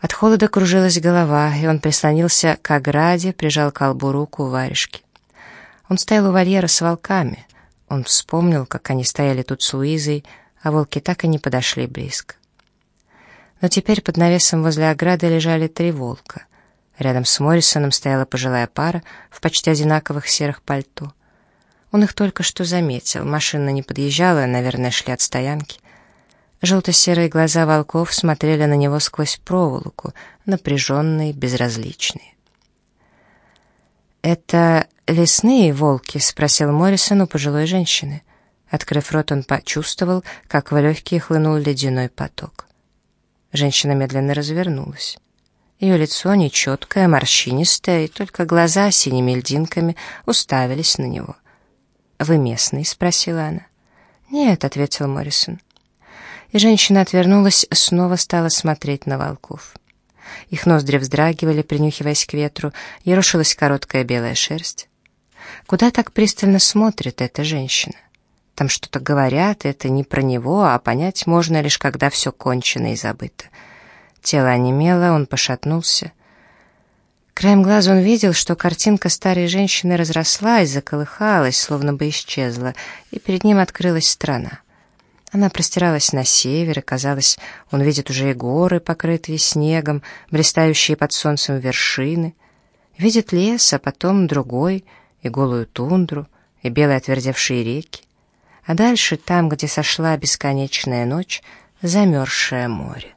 От холода кружилась голова, и он прислонился к ограде, прижал к колбу руку у варежки. Он стоял у вольера с волками. Он вспомнил, как они стояли тут с Луизой, а волки так и не подошли близко. Но теперь под навесом возле ограды лежали три волка. Рядом с Моррисоном стояла пожилая пара в почти одинаковых серых пальто. Он их только что заметил. Машина не подъезжала, наверное, шли от стоянки. Желто-серые глаза волков смотрели на него сквозь проволоку, напряженные, безразличные. «Это лесные волки?» — спросил Моррисон у пожилой женщины. Открыв рот, он почувствовал, как в легкие хлынул ледяной поток. Женщина медленно развернулась. Ее лицо нечеткое, морщинистое, и только глаза синими льдинками уставились на него. «Вы местный?» — спросила она. «Нет», — ответил Моррисон и женщина отвернулась, снова стала смотреть на волков. Их ноздри вздрагивали, принюхиваясь к ветру, ерошилась короткая белая шерсть. Куда так пристально смотрит эта женщина? Там что-то говорят, это не про него, а понять можно лишь, когда все кончено и забыто. Тело онемело, он пошатнулся. Краем глаза он видел, что картинка старой женщины разрослась, заколыхалась, словно бы исчезла, и перед ним открылась страна. Она простиралась на север, и, казалось, он видит уже и горы, покрытые снегом, блистающие под солнцем вершины. Видит лес, а потом другой, и голую тундру, и белые отвердевшие реки. А дальше, там, где сошла бесконечная ночь, замерзшее море.